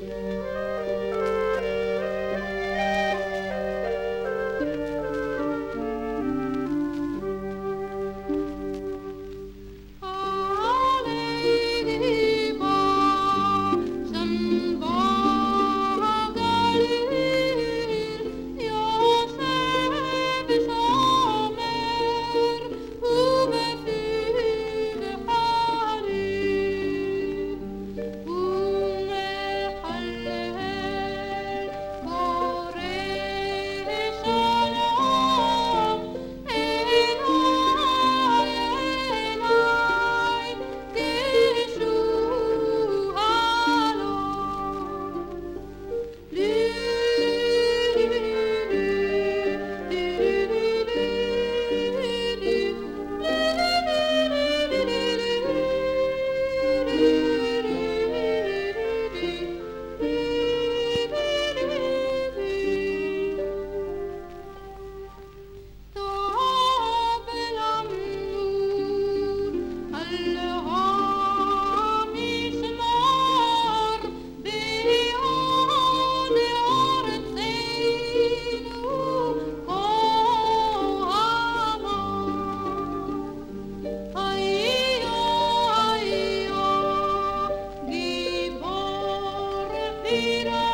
Música need us.